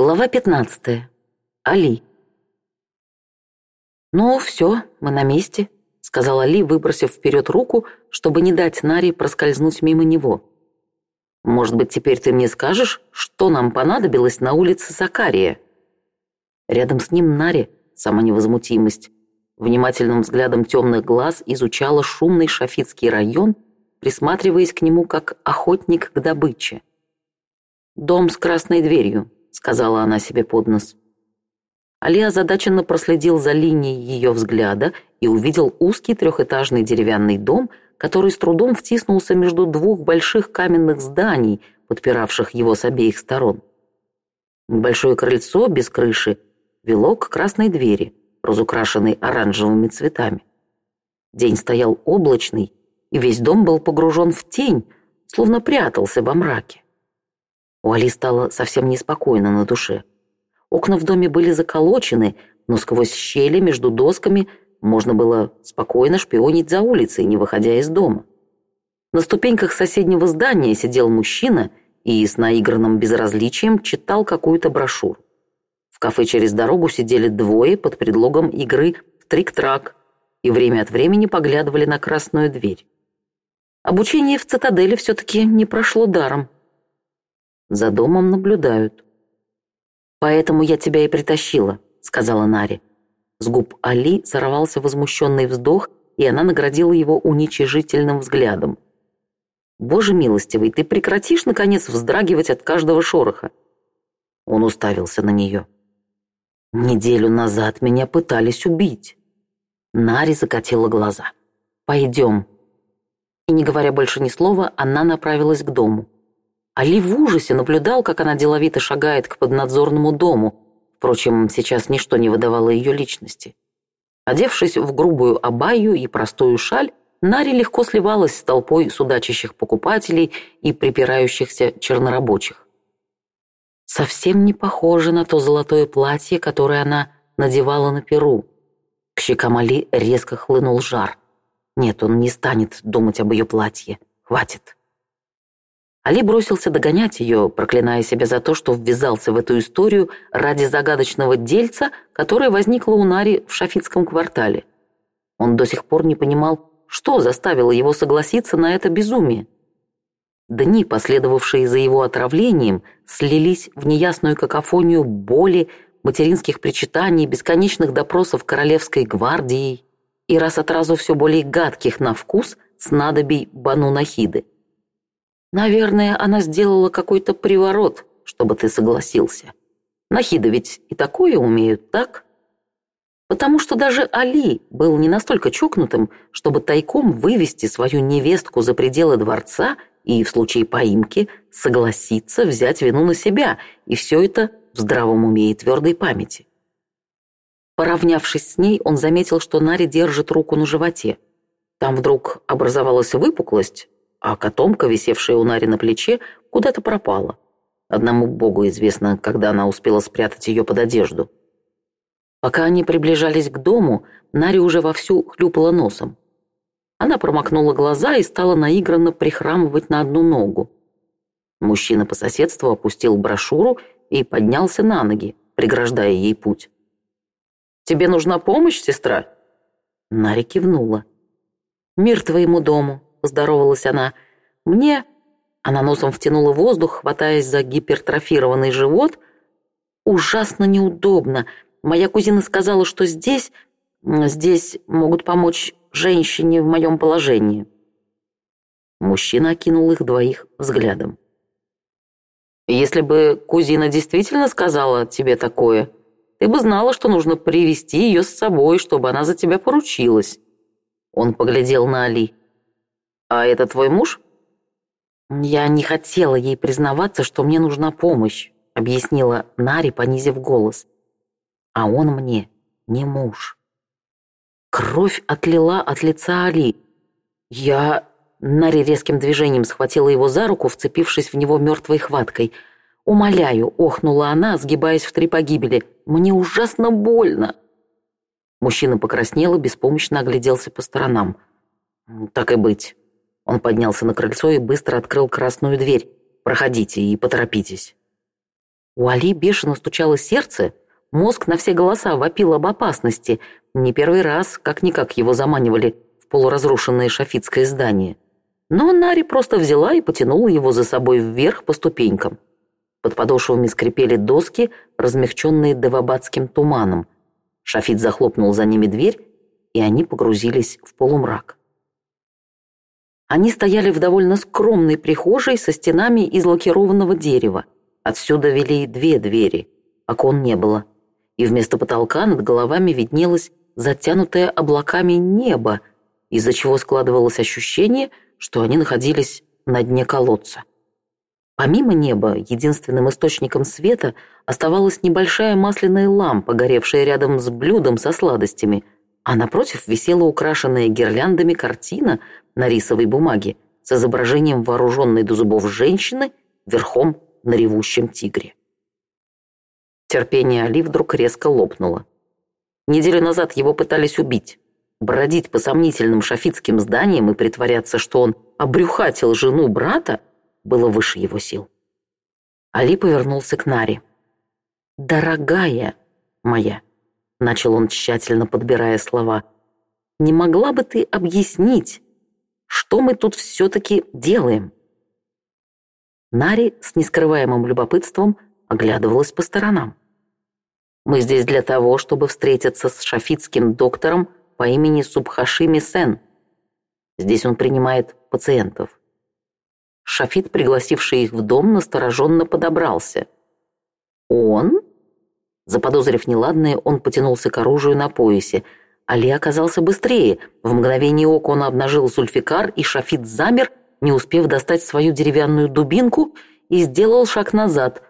Глава 15. Али. «Ну, все, мы на месте», — сказал Али, выбросив вперед руку, чтобы не дать Наре проскользнуть мимо него. «Может быть, теперь ты мне скажешь, что нам понадобилось на улице Закария? Рядом с ним Нари, сама невозмутимость, внимательным взглядом темных глаз изучала шумный шафитский район, присматриваясь к нему как охотник к добыче. «Дом с красной дверью», — сказала она себе под нос. Али озадаченно проследил за линией ее взгляда и увидел узкий трехэтажный деревянный дом, который с трудом втиснулся между двух больших каменных зданий, подпиравших его с обеих сторон. Большое крыльцо без крыши вело к красной двери, разукрашенной оранжевыми цветами. День стоял облачный, и весь дом был погружен в тень, словно прятался во мраке. У Али стало совсем неспокойно на душе. Окна в доме были заколочены, но сквозь щели между досками можно было спокойно шпионить за улицей, не выходя из дома. На ступеньках соседнего здания сидел мужчина и с наигранным безразличием читал какую-то брошюру. В кафе через дорогу сидели двое под предлогом игры в трик-трак и время от времени поглядывали на красную дверь. Обучение в цитадели все-таки не прошло даром. За домом наблюдают. «Поэтому я тебя и притащила», — сказала Нари. С губ Али сорвался возмущенный вздох, и она наградила его уничижительным взглядом. «Боже милостивый, ты прекратишь, наконец, вздрагивать от каждого шороха?» Он уставился на нее. «Неделю назад меня пытались убить». Нари закатила глаза. «Пойдем». И не говоря больше ни слова, она направилась к дому. Али в ужасе наблюдал, как она деловито шагает к поднадзорному дому. Впрочем, сейчас ничто не выдавало ее личности. Одевшись в грубую абайю и простую шаль, Нари легко сливалась с толпой судачащих покупателей и припирающихся чернорабочих. Совсем не похоже на то золотое платье, которое она надевала на перу. К щекам Али резко хлынул жар. Нет, он не станет думать об ее платье. Хватит. Али бросился догонять ее, проклиная себя за то, что ввязался в эту историю ради загадочного дельца, которое возникло у Нари в шафитском квартале. Он до сих пор не понимал, что заставило его согласиться на это безумие. Дни, последовавшие за его отравлением, слились в неясную какофонию боли, материнских причитаний, бесконечных допросов королевской гвардии и раз от разу все более гадких на вкус снадобий банунахиды. Нахиды. Наверное, она сделала какой-то приворот, чтобы ты согласился. Нахиды ведь и такое умеют, так? Потому что даже Али был не настолько чокнутым, чтобы тайком вывести свою невестку за пределы дворца и, в случае поимки, согласиться взять вину на себя, и все это в здравом уме и твердой памяти. Поравнявшись с ней, он заметил, что Нари держит руку на животе. Там вдруг образовалась выпуклость, а котомка, висевшая у Нари на плече, куда-то пропала. Одному богу известно, когда она успела спрятать ее под одежду. Пока они приближались к дому, Нари уже вовсю хлюпала носом. Она промокнула глаза и стала наигранно прихрамывать на одну ногу. Мужчина по соседству опустил брошюру и поднялся на ноги, преграждая ей путь. «Тебе нужна помощь, сестра?» Нари кивнула. «Мир твоему дому», — поздоровалась она. «Мне...» — она носом втянула воздух, хватаясь за гипертрофированный живот. «Ужасно неудобно. Моя кузина сказала, что здесь... Здесь могут помочь женщине в моем положении». Мужчина окинул их двоих взглядом. «Если бы кузина действительно сказала тебе такое, ты бы знала, что нужно привести ее с собой, чтобы она за тебя поручилась». Он поглядел на Али. «А это твой муж?» «Я не хотела ей признаваться, что мне нужна помощь», объяснила Нари, понизив голос. «А он мне не муж». Кровь отлила от лица Али. «Я...» Нари резким движением схватила его за руку, вцепившись в него мертвой хваткой. «Умоляю», — охнула она, сгибаясь в три погибели. «Мне ужасно больно». Мужчина покраснел и беспомощно огляделся по сторонам. «Так и быть. Он поднялся на крыльцо и быстро открыл красную дверь. «Проходите и поторопитесь». У Али бешено стучало сердце, мозг на все голоса вопил об опасности. Не первый раз, как-никак его заманивали в полуразрушенное шафитское здание. Но Нари просто взяла и потянула его за собой вверх по ступенькам. Под подошвами скрипели доски, размягченные девабадским туманом. Шафит захлопнул за ними дверь, и они погрузились в полумрак. Они стояли в довольно скромной прихожей со стенами из лакированного дерева. Отсюда вели две двери. Окон не было. И вместо потолка над головами виднелось затянутое облаками небо, из-за чего складывалось ощущение, что они находились на дне колодца. Помимо неба, единственным источником света оставалась небольшая масляная лампа, горевшая рядом с блюдом со сладостями – а напротив висела украшенная гирляндами картина на рисовой бумаге с изображением вооруженной до зубов женщины верхом на ревущем тигре. Терпение Али вдруг резко лопнуло. Неделю назад его пытались убить. Бродить по сомнительным шафитским зданиям и притворяться, что он обрюхатил жену брата, было выше его сил. Али повернулся к Наре. «Дорогая моя!» — начал он, тщательно подбирая слова, — «не могла бы ты объяснить, что мы тут все-таки делаем?» Нари с нескрываемым любопытством оглядывалась по сторонам. «Мы здесь для того, чтобы встретиться с шафитским доктором по имени Субхаши Мисен. Здесь он принимает пациентов». Шафит, пригласивший их в дом, настороженно подобрался. «Он?» Заподозрив неладное, он потянулся к оружию на поясе. Али оказался быстрее. В мгновение ока он обнажил сульфикар и Шафит замер, не успев достать свою деревянную дубинку, и сделал шаг назад.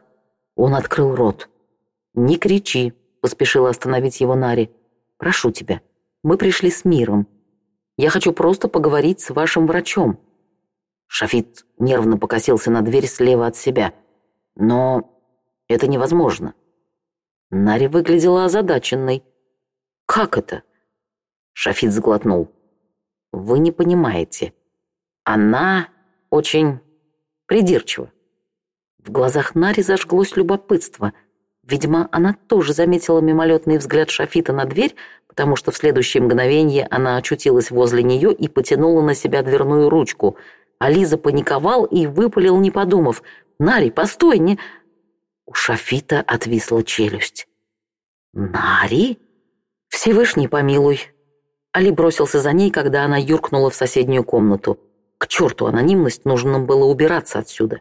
Он открыл рот. «Не кричи», — поспешила остановить его Нари. «Прошу тебя, мы пришли с миром. Я хочу просто поговорить с вашим врачом». Шафит нервно покосился на дверь слева от себя. «Но это невозможно. Нари выглядела озадаченной. «Как это?» Шафит сглотнул. «Вы не понимаете. Она очень придирчива». В глазах Нари зажглось любопытство. Видимо, она тоже заметила мимолетный взгляд Шафита на дверь, потому что в следующее мгновение она очутилась возле нее и потянула на себя дверную ручку. Ализа паниковал и выпалил, не подумав. «Нари, постой, не...» У Шафита отвисла челюсть. «Нари? Всевышний помилуй!» Али бросился за ней, когда она юркнула в соседнюю комнату. К черту анонимность, нужно было убираться отсюда.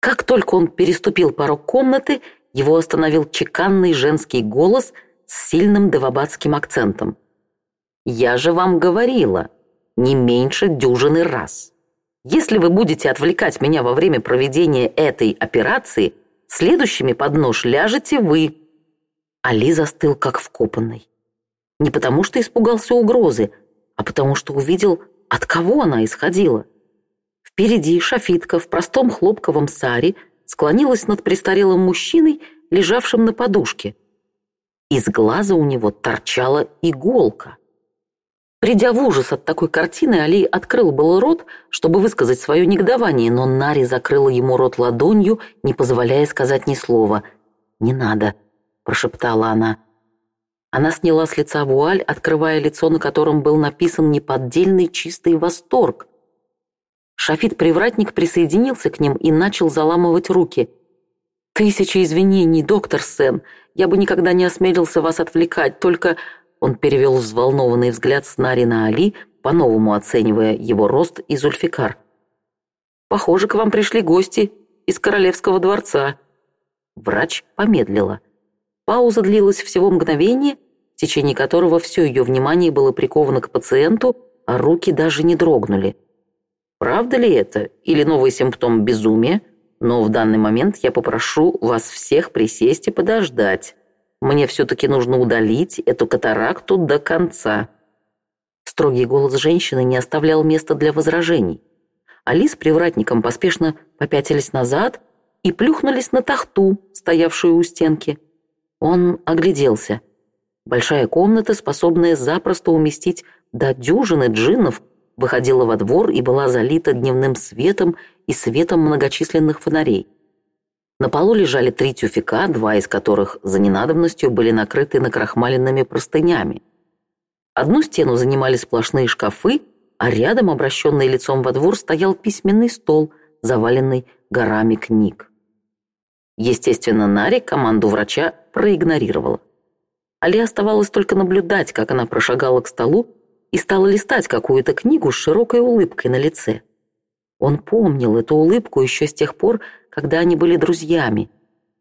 Как только он переступил порог комнаты, его остановил чеканный женский голос с сильным девабадским акцентом. «Я же вам говорила, не меньше дюжины раз. Если вы будете отвлекать меня во время проведения этой операции, Следующими под нож ляжете вы». Али застыл, как вкопанный. Не потому, что испугался угрозы, а потому, что увидел, от кого она исходила. Впереди шафитка в простом хлопковом саре склонилась над престарелым мужчиной, лежавшим на подушке. Из глаза у него торчала иголка. Придя в ужас от такой картины, Али открыл был рот, чтобы высказать свое негодование, но Нари закрыла ему рот ладонью, не позволяя сказать ни слова. «Не надо», — прошептала она. Она сняла с лица вуаль, открывая лицо, на котором был написан неподдельный чистый восторг. Шафит-привратник присоединился к ним и начал заламывать руки. «Тысячи извинений, доктор Сен. Я бы никогда не осмелился вас отвлекать, только он перевел взволнованный взгляд с Нари на Али, по-новому оценивая его рост и Зульфикар. «Похоже, к вам пришли гости из королевского дворца». Врач помедлила. Пауза длилась всего мгновение, в течение которого все ее внимание было приковано к пациенту, а руки даже не дрогнули. Правда ли это или новый симптом безумия? Но в данный момент я попрошу вас всех присесть и подождать. Мне все-таки нужно удалить эту катаракту до конца». Строгий голос женщины не оставлял места для возражений. Али с привратником поспешно попятились назад и плюхнулись на тахту, стоявшую у стенки. Он огляделся. Большая комната, способная запросто уместить до дюжины джиннов, выходила во двор и была залита дневным светом и светом многочисленных фонарей. На полу лежали три тюфика, два из которых за ненадобностью были накрыты накрахмаленными простынями. Одну стену занимали сплошные шкафы, а рядом, обращенный лицом во двор, стоял письменный стол, заваленный горами книг. Естественно, Нари команду врача проигнорировала. Али оставалось только наблюдать, как она прошагала к столу и стала листать какую-то книгу с широкой улыбкой на лице. Он помнил эту улыбку еще с тех пор, когда они были друзьями.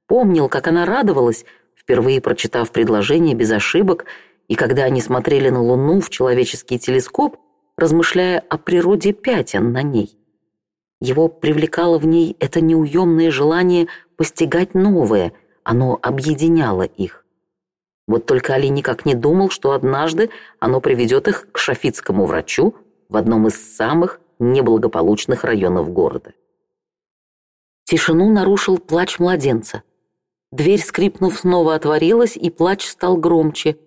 Помнил, как она радовалась, впервые прочитав предложение без ошибок, и когда они смотрели на Луну в человеческий телескоп, размышляя о природе пятен на ней. Его привлекало в ней это неуемное желание постигать новое, оно объединяло их. Вот только Али никак не думал, что однажды оно приведет их к шафитскому врачу в одном из самых неблагополучных районов города. Тишину нарушил плач младенца. Дверь, скрипнув, снова отворилась, и плач стал громче.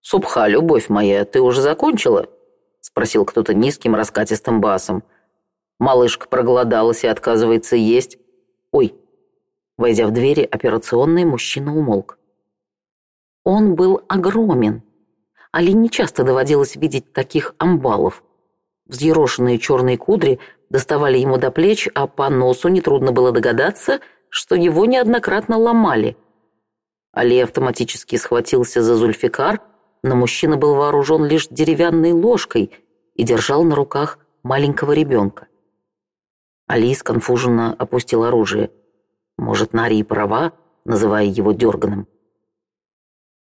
«Субха, любовь моя, ты уже закончила?» — спросил кто-то низким раскатистым басом. Малышка проголодалась и отказывается есть. «Ой!» Войдя в двери операционный мужчина умолк. Он был огромен. Али не часто доводилось видеть таких амбалов. Взъерошенные черные кудри — доставали ему до плеч, а по носу нетрудно было догадаться, что его неоднократно ломали. Али автоматически схватился за Зульфикар, но мужчина был вооружен лишь деревянной ложкой и держал на руках маленького ребенка. Али сконфуженно опустил оружие. Может, Нари и права, называя его дерганым.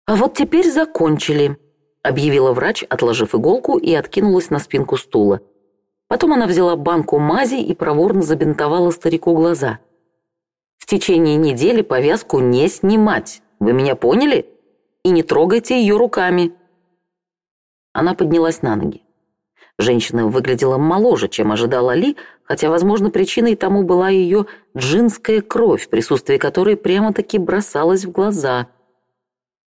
«А вот теперь закончили», — объявила врач, отложив иголку и откинулась на спинку стула. Потом она взяла банку мази и проворно забинтовала старику глаза. «В течение недели повязку не снимать. Вы меня поняли? И не трогайте ее руками». Она поднялась на ноги. Женщина выглядела моложе, чем ожидала Ли, хотя, возможно, причиной тому была ее джинская кровь, присутствие которой прямо-таки бросалось в глаза.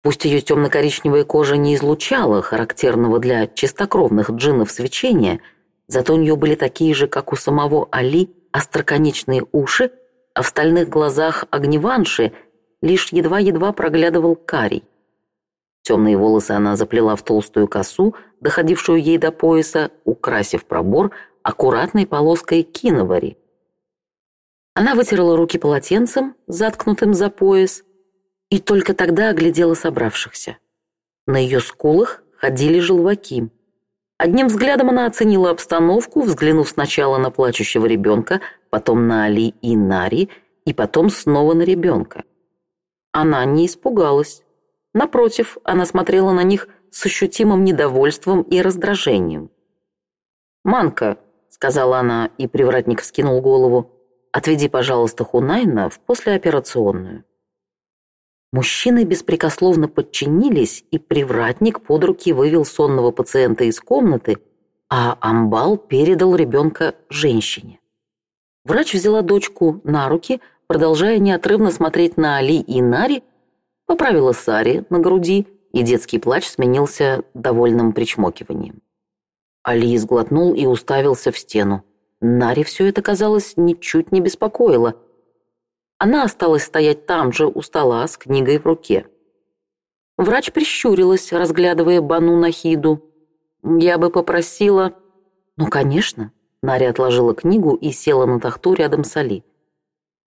Пусть ее темно-коричневая кожа не излучала характерного для чистокровных джинов свечения – Зато у нее были такие же, как у самого Али, остроконечные уши, а в стальных глазах огневанши лишь едва-едва проглядывал карий. Темные волосы она заплела в толстую косу, доходившую ей до пояса, украсив пробор аккуратной полоской киновари. Она вытерла руки полотенцем, заткнутым за пояс, и только тогда оглядела собравшихся. На ее скулах ходили желваки. Одним взглядом она оценила обстановку, взглянув сначала на плачущего ребенка, потом на Али и Нари, и потом снова на ребенка. Она не испугалась. Напротив, она смотрела на них с ощутимым недовольством и раздражением. «Манка», — сказала она, и привратник вскинул голову, — «отведи, пожалуйста, Хунайна в послеоперационную». Мужчины беспрекословно подчинились, и привратник под руки вывел сонного пациента из комнаты, а амбал передал ребенка женщине. Врач взяла дочку на руки, продолжая неотрывно смотреть на Али и Нари, поправила Сари на груди, и детский плач сменился довольным причмокиванием. Али сглотнул и уставился в стену. Нари все это, казалось, ничуть не беспокоило – она осталась стоять там же, у стола, с книгой в руке. Врач прищурилась, разглядывая Бану Нахиду. «Я бы попросила...» «Ну, конечно». Наря отложила книгу и села на тахту рядом с Али.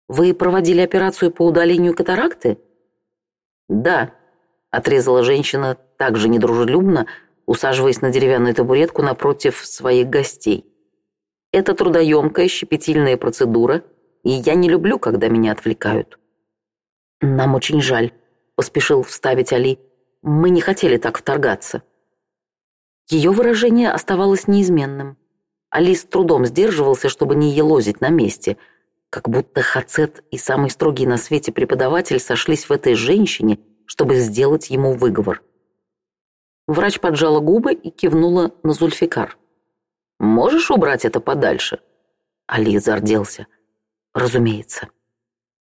«Вы проводили операцию по удалению катаракты?» «Да», — отрезала женщина также недружелюбно, усаживаясь на деревянную табуретку напротив своих гостей. «Это трудоемкая щепетильная процедура — и я не люблю, когда меня отвлекают». «Нам очень жаль», — поспешил вставить Али. «Мы не хотели так вторгаться». Ее выражение оставалось неизменным. Али с трудом сдерживался, чтобы не елозить на месте, как будто Хацет и самый строгий на свете преподаватель сошлись в этой женщине, чтобы сделать ему выговор. Врач поджала губы и кивнула на Зульфикар. «Можешь убрать это подальше?» Али зарделся разумеется.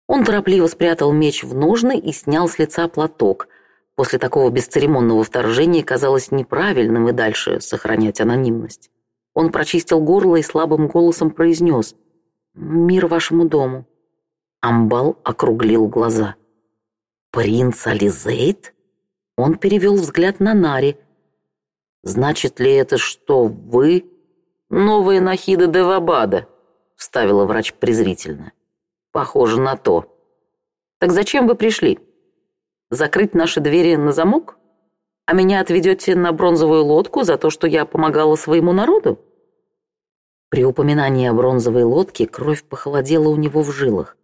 Он торопливо спрятал меч в ножны и снял с лица платок. После такого бесцеремонного вторжения казалось неправильным и дальше сохранять анонимность. Он прочистил горло и слабым голосом произнес «Мир вашему дому». Амбал округлил глаза. «Принц Ализейд?» Он перевел взгляд на Нари. «Значит ли это, что вы...» «Новые нахиды Девабада», вставила врач презрительно. «Похоже на то». «Так зачем вы пришли? Закрыть наши двери на замок? А меня отведете на бронзовую лодку за то, что я помогала своему народу?» При упоминании о бронзовой лодке кровь похолодела у него в жилах.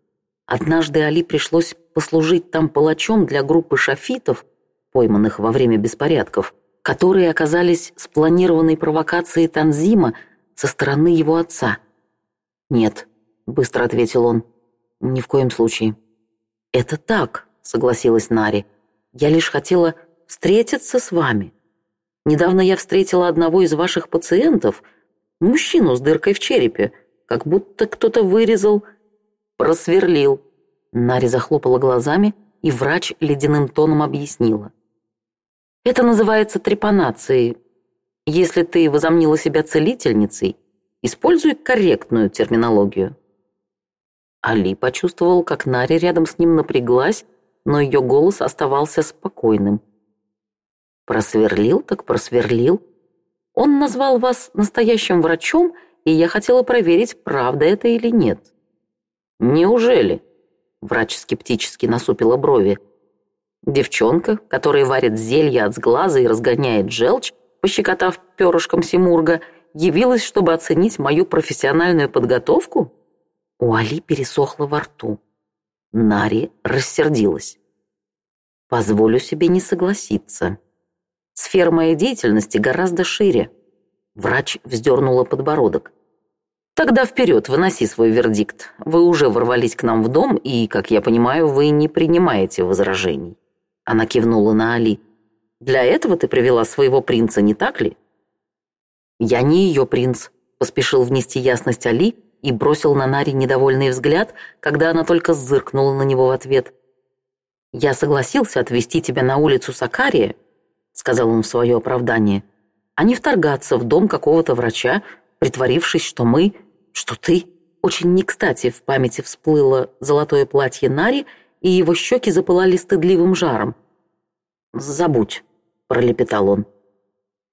Однажды Али пришлось послужить там палачом для группы шафитов, пойманных во время беспорядков, которые оказались спланированной провокацией Танзима со стороны его отца. «Нет», — быстро ответил он. «Ни в коем случае». «Это так», — согласилась Нари. «Я лишь хотела встретиться с вами. Недавно я встретила одного из ваших пациентов, мужчину с дыркой в черепе, как будто кто-то вырезал, просверлил». Нари захлопала глазами, и врач ледяным тоном объяснила. «Это называется трепанацией. Если ты возомнила себя целительницей, Используй корректную терминологию». Али почувствовал, как Нари рядом с ним напряглась, но ее голос оставался спокойным. «Просверлил так просверлил. Он назвал вас настоящим врачом, и я хотела проверить, правда это или нет». «Неужели?» — врач скептически насупила брови. Девчонка, которая варит зелья от сглаза и разгоняет желчь, пощекотав перышком Симурга — явилась, чтобы оценить мою профессиональную подготовку?» У Али пересохло во рту. Нари рассердилась. «Позволю себе не согласиться. Сфера моей деятельности гораздо шире». Врач вздернула подбородок. «Тогда вперед, выноси свой вердикт. Вы уже ворвались к нам в дом, и, как я понимаю, вы не принимаете возражений». Она кивнула на Али. «Для этого ты привела своего принца, не так ли?» «Я не ее принц», — поспешил внести ясность Али и бросил на Нари недовольный взгляд, когда она только зыркнула на него в ответ. «Я согласился отвезти тебя на улицу Сакария», — сказал он в свое оправдание, «а не вторгаться в дом какого-то врача, притворившись, что мы, что ты». Очень не кстати в памяти всплыло золотое платье Нари, и его щеки запылали стыдливым жаром. «Забудь», — пролепетал он.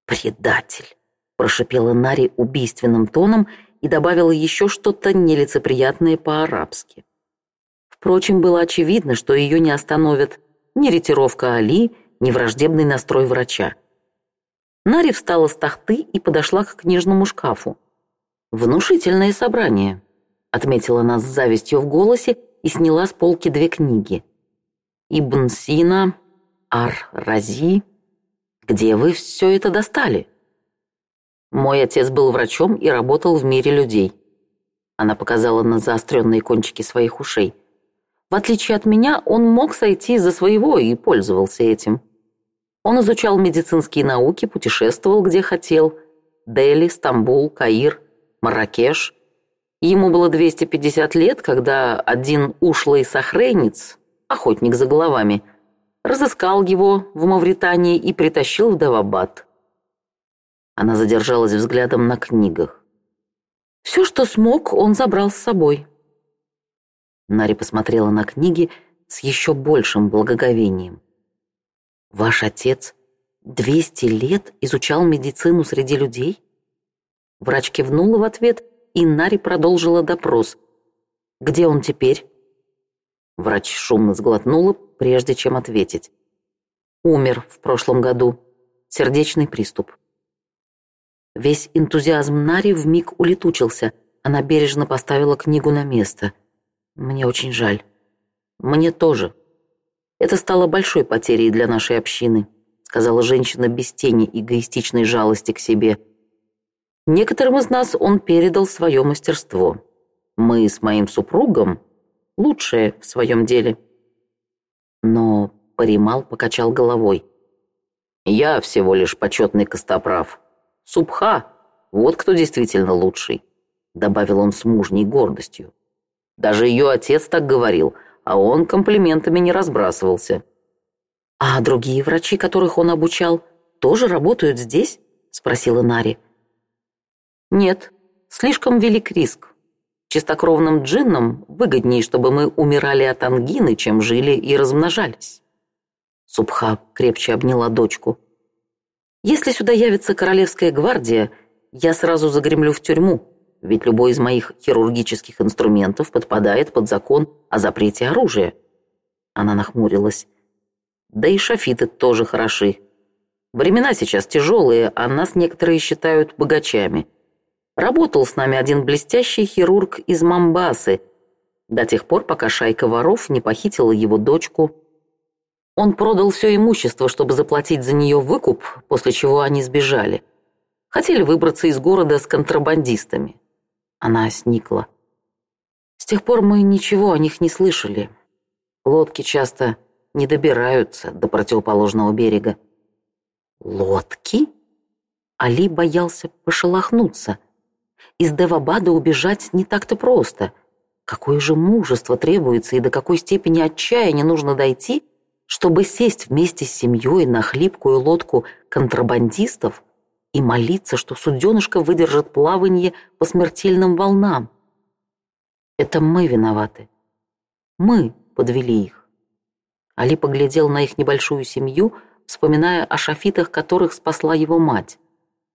«Предатель» прошипела Нари убийственным тоном и добавила еще что-то нелицеприятное по-арабски. Впрочем, было очевидно, что ее не остановят ни ретировка Али, ни враждебный настрой врача. Нари встала с тахты и подошла к книжному шкафу. «Внушительное собрание», — отметила она с завистью в голосе и сняла с полки две книги. «Ибн Сина», «Ар-Рази», «Где вы все это достали?» Мой отец был врачом и работал в мире людей. Она показала на заостренные кончики своих ушей. В отличие от меня, он мог сойти за своего и пользовался этим. Он изучал медицинские науки, путешествовал где хотел. Дели, Стамбул, Каир, Марракеш. Ему было 250 лет, когда один ушлый сохрейниц, охотник за головами, разыскал его в Мавритании и притащил в Давабад. Она задержалась взглядом на книгах. Все, что смог, он забрал с собой. Нари посмотрела на книги с еще большим благоговением. «Ваш отец двести лет изучал медицину среди людей?» Врач кивнула в ответ, и Нари продолжила допрос. «Где он теперь?» Врач шумно сглотнула, прежде чем ответить. «Умер в прошлом году. Сердечный приступ». Весь энтузиазм Нари вмиг улетучился. Она бережно поставила книгу на место. Мне очень жаль. Мне тоже. Это стало большой потерей для нашей общины, сказала женщина без тени эгоистичной жалости к себе. Некоторым из нас он передал свое мастерство. Мы с моим супругом лучшие в своем деле. Но Паримал покачал головой. Я всего лишь почетный костоправ. Субха — вот кто действительно лучший», — добавил он с мужней гордостью. «Даже ее отец так говорил, а он комплиментами не разбрасывался». «А другие врачи, которых он обучал, тоже работают здесь?» — спросила Нари. «Нет, слишком велик риск. Чистокровным джиннам выгоднее, чтобы мы умирали от ангины, чем жили и размножались». Субха крепче обняла дочку. Если сюда явится Королевская гвардия, я сразу загремлю в тюрьму, ведь любой из моих хирургических инструментов подпадает под закон о запрете оружия». Она нахмурилась. «Да и шафиты тоже хороши. Времена сейчас тяжелые, а нас некоторые считают богачами. Работал с нами один блестящий хирург из Мамбасы, до тех пор, пока шайка воров не похитила его дочку он продал все имущество, чтобы заплатить за нее выкуп, после чего они сбежали. Хотели выбраться из города с контрабандистами. Она сникла. С тех пор мы ничего о них не слышали. Лодки часто не добираются до противоположного берега. Лодки? Али боялся пошелохнуться. Из Девабада убежать не так-то просто. Какое же мужество требуется и до какой степени отчаяния нужно дойти, чтобы сесть вместе с семьей на хлипкую лодку контрабандистов и молиться, что суденышко выдержит плавание по смертельным волнам. Это мы виноваты. Мы подвели их. Али поглядел на их небольшую семью, вспоминая о шафитах, которых спасла его мать.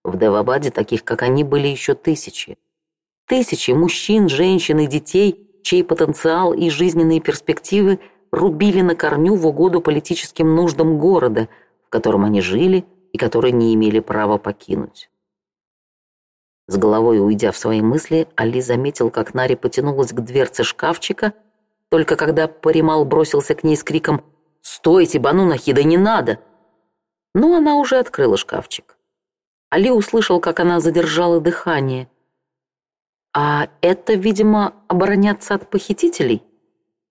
В Девабаде таких, как они, были еще тысячи. Тысячи мужчин, женщин и детей, чей потенциал и жизненные перспективы – рубили на корню в угоду политическим нуждам города, в котором они жили и который не имели права покинуть. С головой уйдя в свои мысли, Али заметил, как Нари потянулась к дверце шкафчика, только когда Паримал бросился к ней с криком «Стойте, Бану Нахида, не надо!» Но она уже открыла шкафчик. Али услышал, как она задержала дыхание. «А это, видимо, обороняться от похитителей?»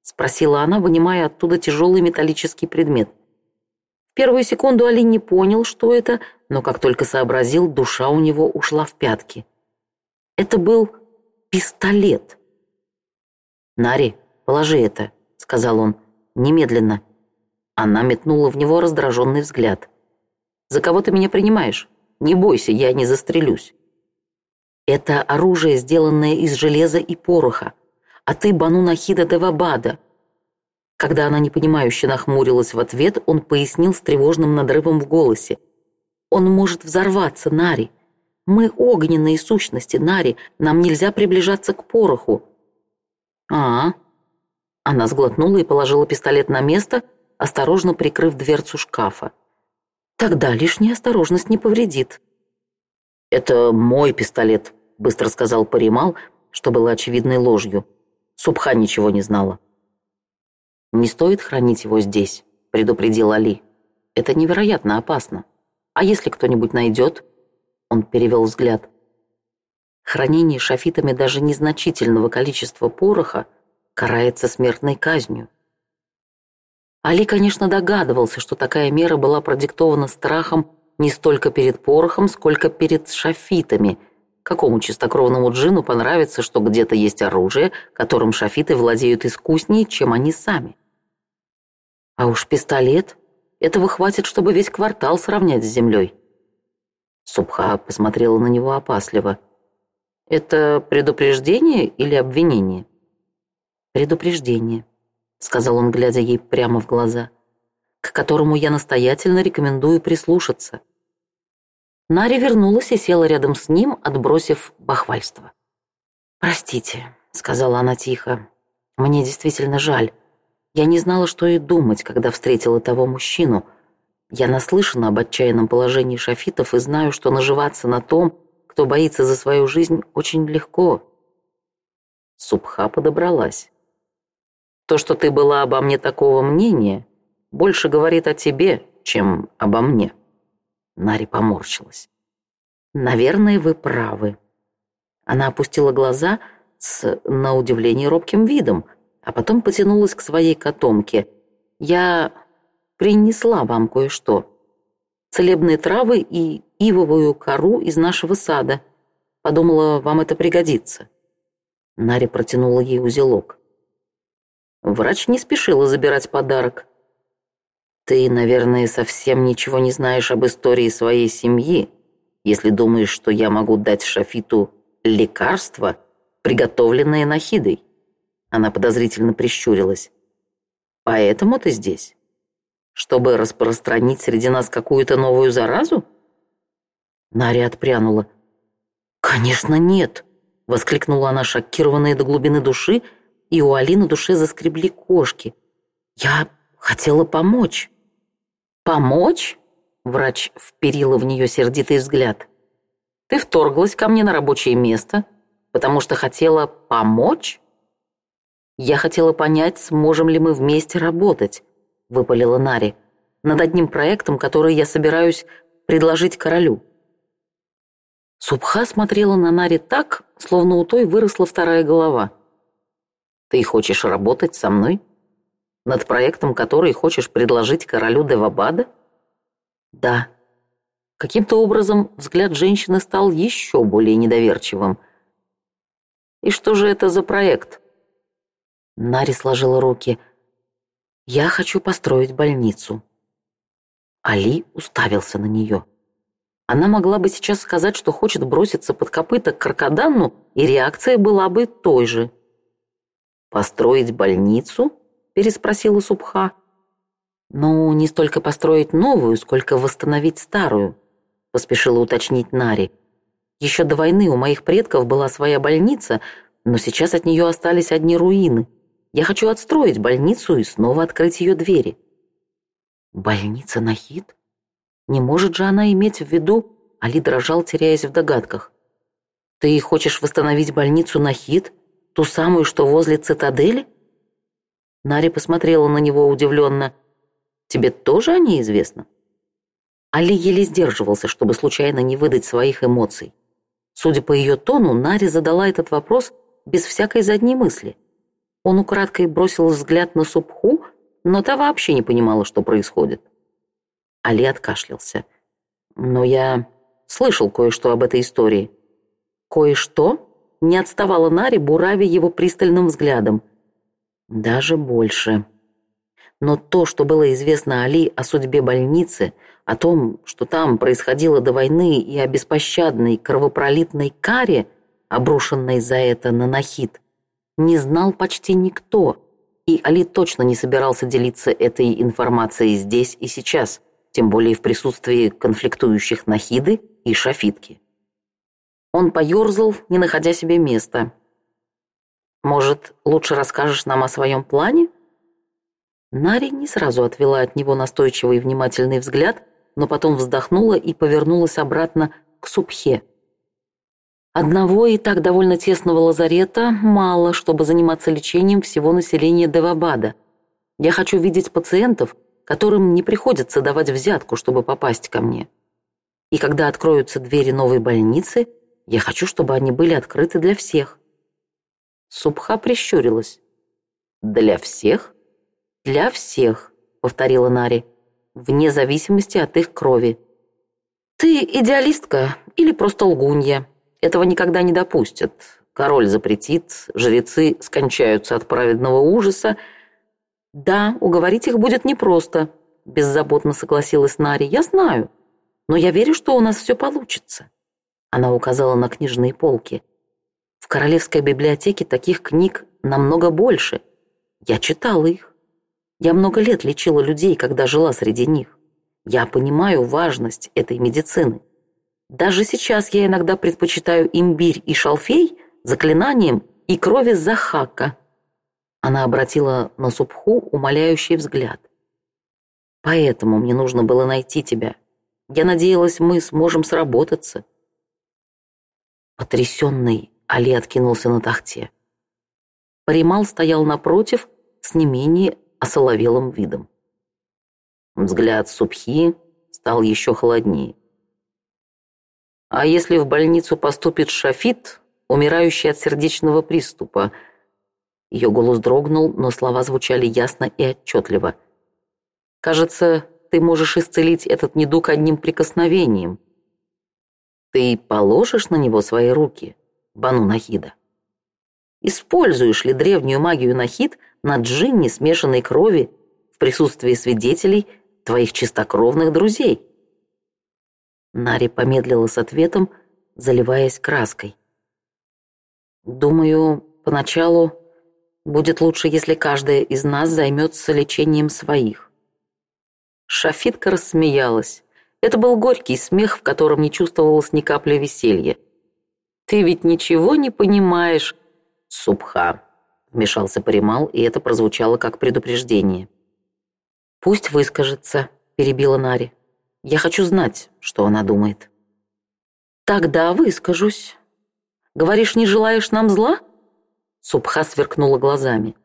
Спросила она, вынимая оттуда тяжелый металлический предмет. В первую секунду Али не понял, что это, но как только сообразил, душа у него ушла в пятки. Это был пистолет. «Нари, положи это», — сказал он, — «немедленно». Она метнула в него раздраженный взгляд. «За кого ты меня принимаешь? Не бойся, я не застрелюсь». «Это оружие, сделанное из железа и пороха», а ты Бану Нахида Девабада». Когда она непонимающе нахмурилась в ответ, он пояснил с тревожным надрывом в голосе. «Он может взорваться, Нари. Мы огненные сущности, Нари. Нам нельзя приближаться к пороху». «А-а». Она сглотнула и положила пистолет на место, осторожно прикрыв дверцу шкафа. «Тогда лишняя осторожность не повредит». «Это мой пистолет», — быстро сказал Паримал, что было очевидной ложью. Субха ничего не знала. «Не стоит хранить его здесь», — предупредил Али. «Это невероятно опасно. А если кто-нибудь найдет?» Он перевел взгляд. «Хранение шафитами даже незначительного количества пороха карается смертной казнью». Али, конечно, догадывался, что такая мера была продиктована страхом не столько перед порохом, сколько перед шафитами, Какому чистокровному джину понравится, что где-то есть оружие, которым шафиты владеют искуснее, чем они сами? А уж пистолет. Этого хватит, чтобы весь квартал сравнять с землей. Субха посмотрела на него опасливо. «Это предупреждение или обвинение?» «Предупреждение», — сказал он, глядя ей прямо в глаза, «к которому я настоятельно рекомендую прислушаться». Нари вернулась и села рядом с ним, отбросив бахвальство. «Простите», — сказала она тихо, — «мне действительно жаль. Я не знала, что и думать, когда встретила того мужчину. Я наслышана об отчаянном положении шафитов и знаю, что наживаться на том, кто боится за свою жизнь, очень легко». Субха подобралась. «То, что ты была обо мне такого мнения, больше говорит о тебе, чем обо мне». Нари поморщилась. «Наверное, вы правы». Она опустила глаза с, на удивление, робким видом, а потом потянулась к своей котомке. «Я принесла вам кое-что. Целебные травы и ивовую кору из нашего сада. Подумала, вам это пригодится». Нари протянула ей узелок. Врач не спешила забирать подарок. «Ты, наверное, совсем ничего не знаешь об истории своей семьи, если думаешь, что я могу дать Шафиту лекарства, приготовленные Нахидой». Она подозрительно прищурилась. «Поэтому ты здесь? Чтобы распространить среди нас какую-то новую заразу?» Наря отпрянула. «Конечно нет!» — воскликнула она, шокированная до глубины души, и у Али на душе заскребли кошки. «Я хотела помочь!» «Помочь?» – врач вперила в нее сердитый взгляд. «Ты вторглась ко мне на рабочее место, потому что хотела помочь?» «Я хотела понять, сможем ли мы вместе работать», – выпалила Нари, «над одним проектом, который я собираюсь предложить королю». Субха смотрела на Нари так, словно у той выросла вторая голова. «Ты хочешь работать со мной?» над проектом, который хочешь предложить королю Девабада? Да. Каким-то образом взгляд женщины стал еще более недоверчивым. И что же это за проект? Нари сложила руки. Я хочу построить больницу. Али уставился на нее. Она могла бы сейчас сказать, что хочет броситься под копыта к каркаданну, и реакция была бы той же. «Построить больницу?» Переспросила Субха. «Ну, не столько построить новую, сколько восстановить старую», — поспешила уточнить Нари. «Еще до войны у моих предков была своя больница, но сейчас от нее остались одни руины. Я хочу отстроить больницу и снова открыть ее двери». «Больница Нахид? Не может же она иметь в виду...» Али дрожал, теряясь в догадках. «Ты хочешь восстановить больницу Нахид? Ту самую, что возле цитадели?» Нари посмотрела на него удивленно. «Тебе тоже о ней известно?» Али еле сдерживался, чтобы случайно не выдать своих эмоций. Судя по ее тону, Нари задала этот вопрос без всякой задней мысли. Он украдкой бросил взгляд на Субху, но та вообще не понимала, что происходит. Али откашлялся. «Но я слышал кое-что об этой истории». «Кое-что?» Не отставала Нари, буравя его пристальным взглядом – даже больше. Но то, что было известно Али о судьбе больницы, о том, что там происходило до войны и о беспощадной кровопролитной каре, обрушенной за это на Нахид, не знал почти никто, и Али точно не собирался делиться этой информацией здесь и сейчас, тем более в присутствии конфликтующих Нахиды и Шафитки. Он поерзал, не находя себе места – может, лучше расскажешь нам о своем плане?» Нари не сразу отвела от него настойчивый и внимательный взгляд, но потом вздохнула и повернулась обратно к Субхе. Одного и так довольно тесного лазарета мало, чтобы заниматься лечением всего населения Девабада. Я хочу видеть пациентов, которым не приходится давать взятку, чтобы попасть ко мне. И когда откроются двери новой больницы, я хочу, чтобы они были открыты для всех. Субха прищурилась. «Для всех?» «Для всех», — повторила Нари, «вне зависимости от их крови». «Ты идеалистка или просто лгунья? Этого никогда не допустят. Король запретит, жрецы скончаются от праведного ужаса. Да, уговорить их будет непросто», — беззаботно согласилась Нари, «я знаю, но я верю, что у нас все получится». Она указала на книжные полки — в Королевской библиотеке таких книг намного больше. Я читала их. Я много лет лечила людей, когда жила среди них. Я понимаю важность этой медицины. Даже сейчас я иногда предпочитаю имбирь и шалфей заклинанием и крови Захака. Она обратила на Субху умоляющий взгляд. Поэтому мне нужно было найти тебя. Я надеялась, мы сможем сработаться. Потрясенный Али откинулся на тахте. Паримал стоял напротив с не менее осоловелым видом. Взгляд Субхи стал еще холоднее. А если в больницу поступит Шафит, умирающий от сердечного приступа? Ее голос дрогнул, но слова звучали ясно и отчетливо. «Кажется, ты можешь исцелить этот недуг одним прикосновением. Ты положишь на него свои руки?» Бану Нахида. Используешь ли древнюю магию Нахид на джинне смешанной крови в присутствии свидетелей твоих чистокровных друзей? Нари помедлила с ответом, заливаясь краской. Думаю, поначалу будет лучше, если каждая из нас займется лечением своих. Шафитка рассмеялась. Это был горький смех, в котором не чувствовалось ни капли веселья. Ты ведь ничего не понимаешь, Субха. Вмешался Паримал, и это прозвучало как предупреждение. «Пусть выскажется», — перебила Нари. «Я хочу знать, что она думает». «Тогда выскажусь. Говоришь, не желаешь нам зла?» Субха сверкнула глазами.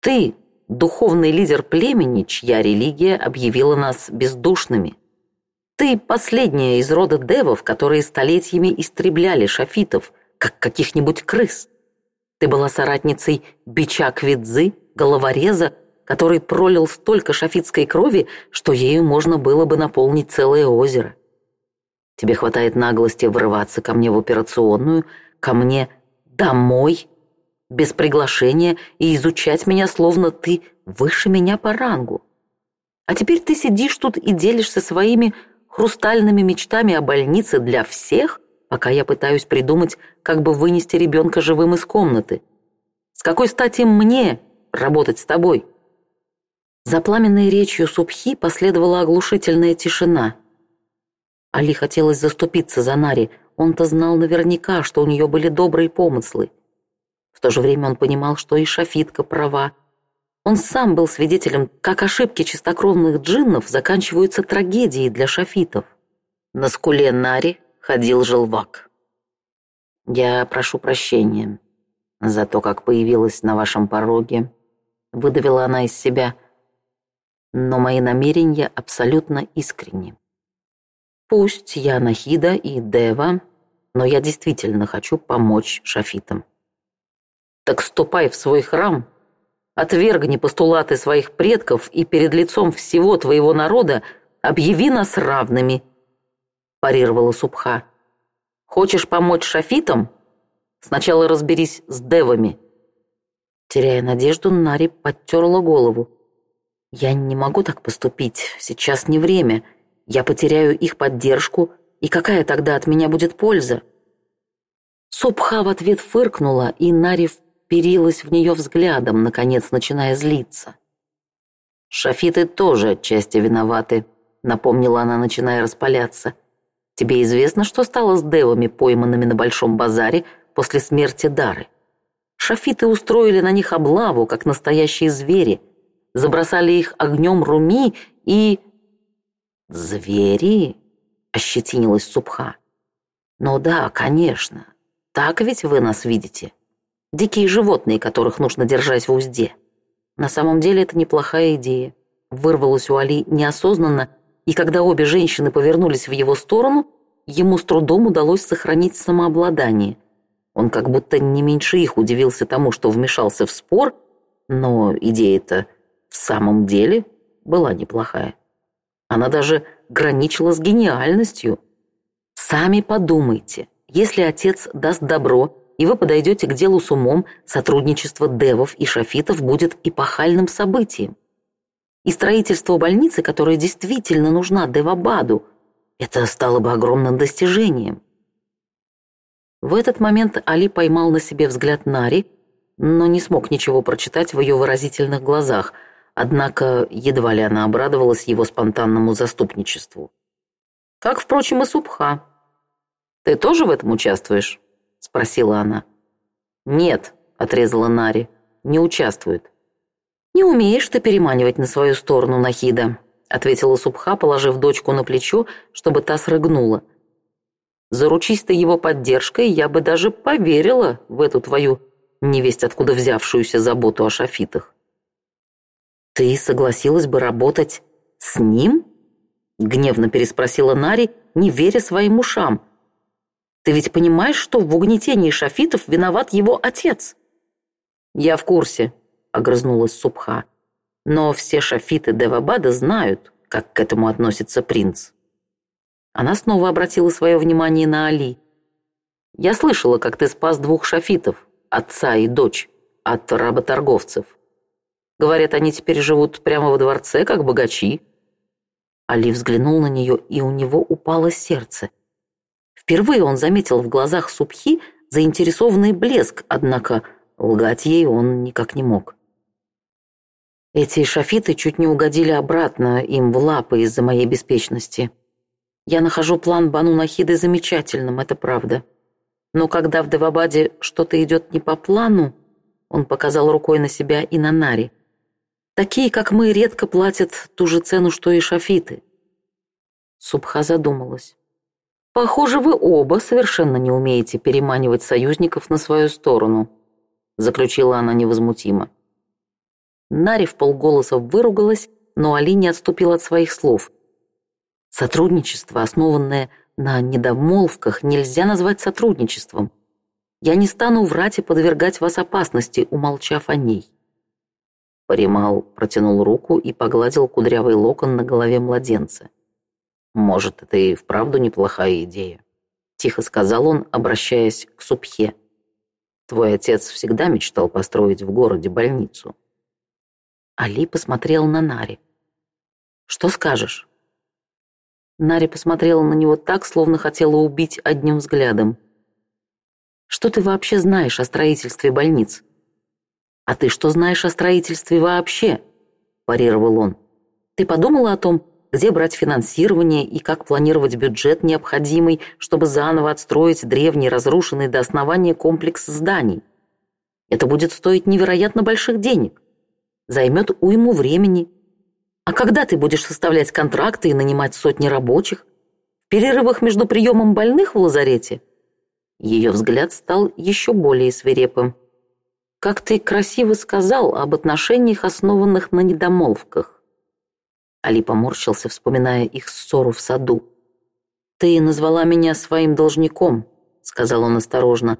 «Ты, духовный лидер племени, чья религия объявила нас бездушными. Ты последняя из рода девов, которые столетиями истребляли шафитов, как каких-нибудь крыс. Ты была соратницей бича Квидзы, головореза, который пролил столько шафитской крови, что ею можно было бы наполнить целое озеро. Тебе хватает наглости врываться ко мне в операционную, ко мне домой, без приглашения и изучать меня, словно ты выше меня по рангу. А теперь ты сидишь тут и делишься своими хрустальными мечтами о больнице для всех, пока я пытаюсь придумать, как бы вынести ребенка живым из комнаты. С какой стати мне работать с тобой?» За пламенной речью Субхи последовала оглушительная тишина. Али хотелось заступиться за Нари, он-то знал наверняка, что у нее были добрые помыслы. В то же время он понимал, что и Шафитка права, он сам был свидетелем, как ошибки чистокровных джиннов заканчиваются трагедией для шафитов. На скуле Нари ходил желвак. «Я прошу прощения за то, как появилась на вашем пороге», — выдавила она из себя, «но мои намерения абсолютно искренни. Пусть я Нахида и Дева, но я действительно хочу помочь шафитам». «Так ступай в свой храм Отвергни постулаты своих предков и перед лицом всего твоего народа объяви нас равными», – парировала Субха. «Хочешь помочь шафитам? Сначала разберись с девами». Теряя надежду, Нари подтерла голову. «Я не могу так поступить. Сейчас не время. Я потеряю их поддержку, и какая тогда от меня будет польза?» Субха в ответ фыркнула, и Нари в вперилась в нее взглядом, наконец начиная злиться. «Шафиты тоже отчасти виноваты», — напомнила она, начиная распаляться. «Тебе известно, что стало с девами, пойманными на Большом базаре после смерти Дары? Шафиты устроили на них облаву, как настоящие звери, забросали их огнем руми и...» «Звери?» — ощетинилась Субха. «Ну да, конечно. Так ведь вы нас видите. Дикие животные, которых нужно держать в узде. На самом деле это неплохая идея. Вырвалось у Али неосознанно, и когда обе женщины повернулись в его сторону, ему с трудом удалось сохранить самообладание. Он как будто не меньше их удивился тому, что вмешался в спор, но идея-то в самом деле была неплохая. Она даже граничила с гениальностью. Сами подумайте, если отец даст добро – и вы подойдете к делу с умом, сотрудничество девов и шафитов будет эпохальным событием. И строительство больницы, которая действительно нужна Девабаду, это стало бы огромным достижением. В этот момент Али поймал на себе взгляд Нари, но не смог ничего прочитать в ее выразительных глазах, однако едва ли она обрадовалась его спонтанному заступничеству. Как, впрочем, и Субха. «Ты тоже в этом участвуешь?» – спросила она. «Нет», – отрезала Нари, – «не участвует». «Не умеешь ты переманивать на свою сторону Нахида», – ответила Субха, положив дочку на плечо, чтобы та срыгнула. «Заручись ты его поддержкой, я бы даже поверила в эту твою невесть откуда взявшуюся заботу о шафитах». «Ты согласилась бы работать с ним?» – гневно переспросила Нари, не веря своим ушам. Ты ведь понимаешь, что в угнетении шафитов виноват его отец?» «Я в курсе», — огрызнулась Субха. «Но все шафиты Девабада знают, как к этому относится принц». Она снова обратила свое внимание на Али. «Я слышала, как ты спас двух шафитов, отца и дочь, от работорговцев. Говорят, они теперь живут прямо во дворце, как богачи». Али взглянул на нее, и у него упало сердце. Впервые он заметил в глазах Субхи заинтересованный блеск, однако лгать ей он никак не мог. Эти шафиты чуть не угодили обратно им в лапы из-за моей беспечности. Я нахожу план Бану Нахиды замечательным, это правда. Но когда в Девабаде что-то идет не по плану, он показал рукой на себя и на Нари. Такие, как мы, редко платят ту же цену, что и шафиты. Субха задумалась. «Похоже, вы оба совершенно не умеете переманивать союзников на свою сторону», заключила она невозмутимо. Нари в полголоса выругалась, но Али не отступил от своих слов. «Сотрудничество, основанное на недомолвках, нельзя назвать сотрудничеством. Я не стану врать и подвергать вас опасности, умолчав о ней». Паримал протянул руку и погладил кудрявый локон на голове младенца. «Может, это и вправду неплохая идея», — тихо сказал он, обращаясь к Субхе. «Твой отец всегда мечтал построить в городе больницу». Али посмотрел на Нари. «Что скажешь?» Нари посмотрела на него так, словно хотела убить одним взглядом. «Что ты вообще знаешь о строительстве больниц?» «А ты что знаешь о строительстве вообще?» – парировал он. «Ты подумала о том, где брать финансирование и как планировать бюджет необходимый, чтобы заново отстроить древний разрушенный до основания комплекс зданий. Это будет стоить невероятно больших денег. Займет уйму времени. А когда ты будешь составлять контракты и нанимать сотни рабочих? В перерывах между приемом больных в лазарете? Ее взгляд стал еще более свирепым. «Как ты красиво сказал об отношениях, основанных на недомолвках. Али поморщился, вспоминая их ссору в саду. «Ты назвала меня своим должником», — сказал он осторожно.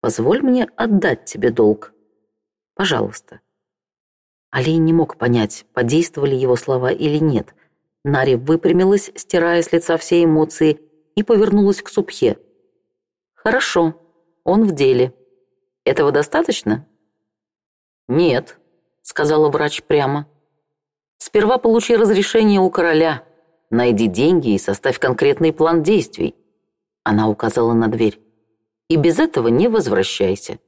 «Позволь мне отдать тебе долг. Пожалуйста». Али не мог понять, подействовали его слова или нет. Нари выпрямилась, стирая с лица все эмоции, и повернулась к Субхе. «Хорошо, он в деле. Этого достаточно?» «Нет», — сказала врач прямо. Сперва получи разрешение у короля. Найди деньги и составь конкретный план действий. Она указала на дверь. И без этого не возвращайся.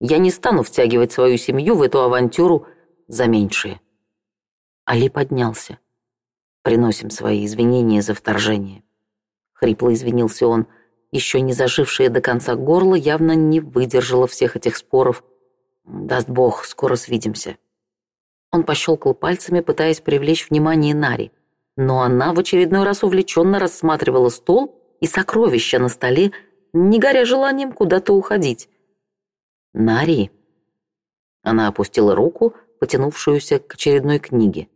Я не стану втягивать свою семью в эту авантюру за меньшее. Али поднялся. Приносим свои извинения за вторжение. Хрипло извинился он. Еще не зажившее до конца горло явно не выдержало всех этих споров. Даст бог, скоро свидимся. Он пощелкал пальцами, пытаясь привлечь внимание Нари. Но она в очередной раз увлеченно рассматривала стол и сокровища на столе, не горя желанием куда-то уходить. «Нари!» Она опустила руку, потянувшуюся к очередной книге.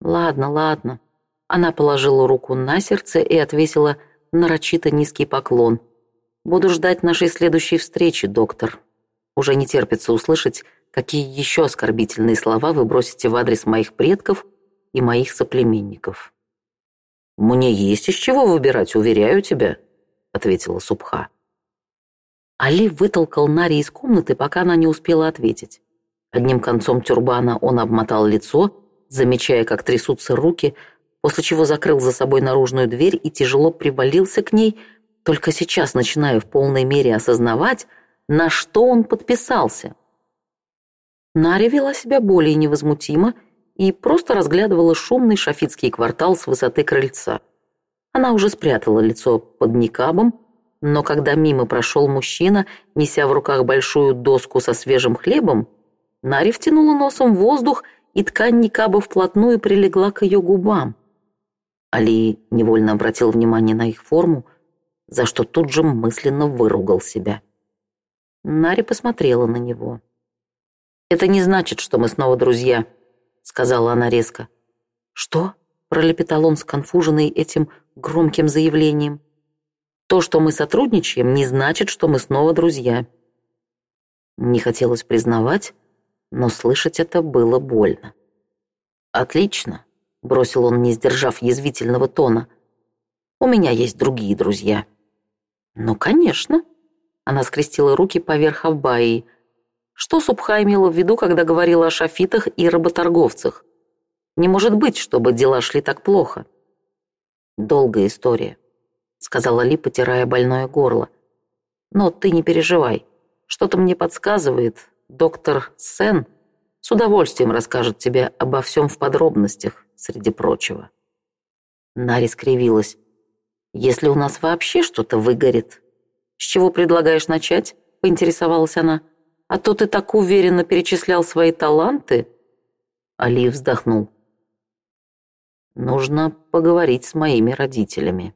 «Ладно, ладно». Она положила руку на сердце и отвесила нарочито низкий поклон. «Буду ждать нашей следующей встречи, доктор. Уже не терпится услышать, какие еще оскорбительные слова вы бросите в адрес моих предков и моих соплеменников. «Мне есть из чего выбирать, уверяю тебя», — ответила Субха. Али вытолкал Нари из комнаты, пока она не успела ответить. Одним концом тюрбана он обмотал лицо, замечая, как трясутся руки, после чего закрыл за собой наружную дверь и тяжело привалился к ней, только сейчас начиная в полной мере осознавать, на что он подписался — Наря вела себя более невозмутимо и просто разглядывала шумный шафитский квартал с высоты крыльца. Она уже спрятала лицо под никабом, но когда мимо прошел мужчина, неся в руках большую доску со свежим хлебом, Наря втянула носом воздух, и ткань никаба вплотную прилегла к ее губам. Али невольно обратил внимание на их форму, за что тут же мысленно выругал себя. Нари посмотрела на него это не значит, что мы снова друзья», — сказала она резко. «Что?» — пролепетал он, сконфуженный этим громким заявлением. «То, что мы сотрудничаем, не значит, что мы снова друзья». Не хотелось признавать, но слышать это было больно. «Отлично», — бросил он, не сдержав язвительного тона. «У меня есть другие друзья». «Ну, конечно», — она скрестила руки поверх Аббаи, — что Субха имела в виду, когда говорила о шафитах и работорговцах? Не может быть, чтобы дела шли так плохо. «Долгая история», — сказала Ли, потирая больное горло. «Но ты не переживай. Что-то мне подсказывает. Доктор Сен с удовольствием расскажет тебе обо всем в подробностях, среди прочего». Нари скривилась. «Если у нас вообще что-то выгорит, с чего предлагаешь начать?» — поинтересовалась она. — а то ты так уверенно перечислял свои таланты. Али вздохнул. Нужно поговорить с моими родителями.